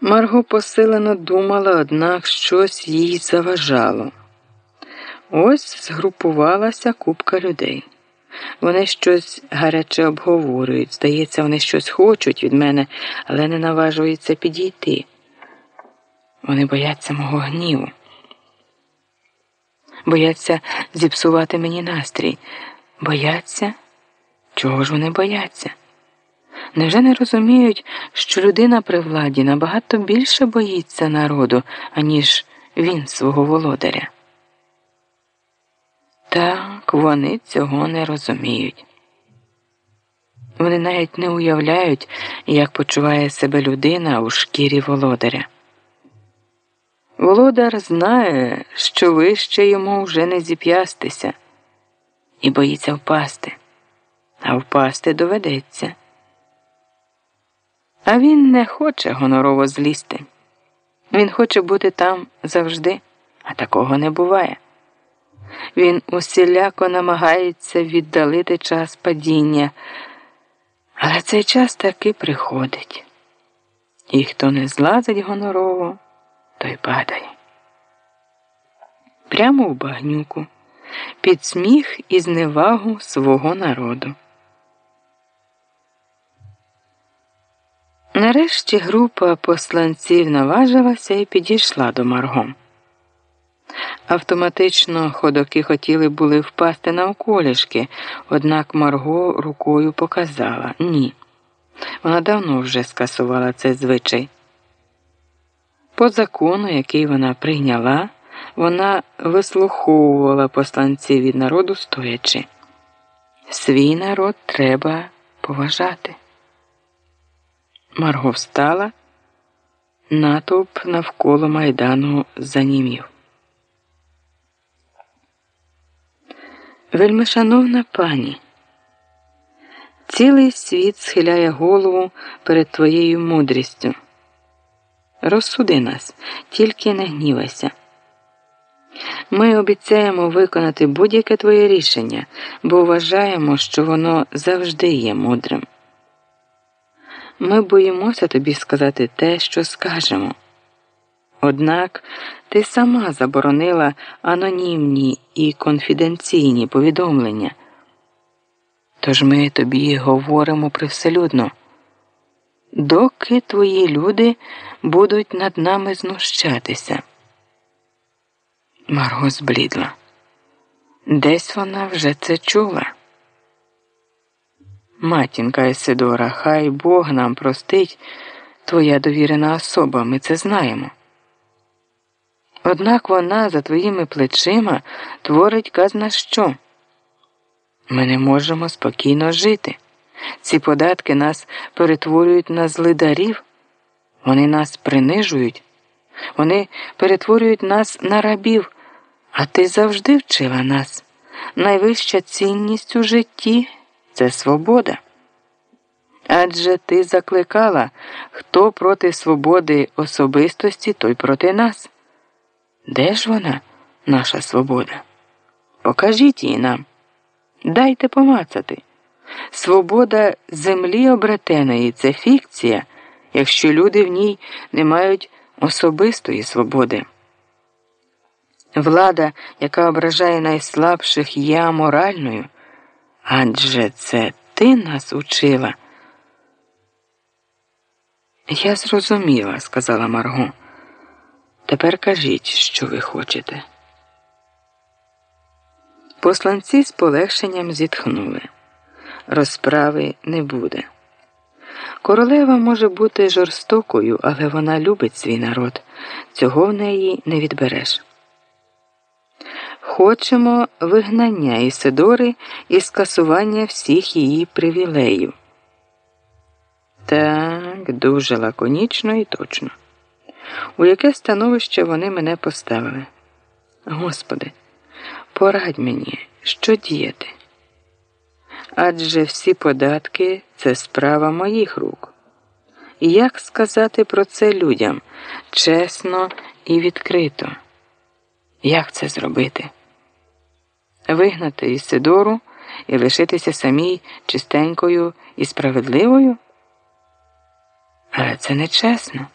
Марго посилено думала, однак щось їй заважало. Ось згрупувалася купка людей. Вони щось гаряче обговорюють. Здається, вони щось хочуть від мене, але не наважуються підійти. Вони бояться мого гніву. Бояться зіпсувати мені настрій. Бояться? Чого ж вони бояться? Невже не розуміють, що людина при владі набагато більше боїться народу, аніж він свого володаря? Так, вони цього не розуміють. Вони навіть не уявляють, як почуває себе людина у шкірі володаря. Володар знає, що вище йому вже не зіп'ястися, і боїться впасти, а впасти доведеться. А він не хоче гонорово злізти. Він хоче бути там завжди, а такого не буває. Він усіляко намагається віддалити час падіння, але цей час таки приходить. І хто не злазить гонорово, той падає. Прямо в багнюку, під сміх і зневагу свого народу. Нарешті група посланців наважилася і підійшла до Марго. Автоматично ходоки хотіли були впасти на околішки, однак Марго рукою показала ні. Вона давно вже скасувала цей звичай. По закону, який вона прийняла, вона вислуховувала посланців від народу стоячи. Свій народ треба поважати. Марго встала, натовп навколо майдану занімів. Вельмишановна пані, цілий світ схиляє голову перед твоєю мудрістю. Розсуди нас, тільки не гнівайся. Ми обіцяємо виконати будь-яке твоє рішення, бо вважаємо, що воно завжди є мудрим. Ми боїмося тобі сказати те, що скажемо. Однак ти сама заборонила анонімні і конфіденційні повідомлення. Тож ми тобі говоримо привселюдно. Доки твої люди будуть над нами знущатися. Марго зблідла. Десь вона вже це чула. Матінка Есидора, хай Бог нам простить твоя довірена особа, ми це знаємо. Однак вона за твоїми плечима творить казна що. Ми не можемо спокійно жити. Ці податки нас перетворюють на злидарів, вони нас принижують, вони перетворюють нас на рабів, а ти завжди вчила нас. Найвища цінність у житті це свобода. Адже ти закликала, хто проти свободи особистості, той проти нас. Де ж вона, наша свобода? Покажіть її нам. Дайте помацати. Свобода землі обретеної це фікція, якщо люди в ній не мають особистої свободи. Влада, яка ображає найслабших, є аморальною. Адже це ти нас учила. Я зрозуміла, сказала Марго. Тепер кажіть, що ви хочете. Посланці з полегшенням зітхнули. Розправи не буде. Королева може бути жорстокою, але вона любить свій народ. Цього в неї не відбереш. Хочемо вигнання Ісидори і скасування всіх її привілеїв. Так, дуже лаконічно і точно. У яке становище вони мене поставили? Господи, порадь мені, що діяти. Адже всі податки це справа моїх рук. Як сказати про це людям чесно і відкрито? Як це зробити? Вигнати Ісидору і лишитися самій чистенькою і справедливою? Але це нечесно.